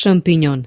champiñón.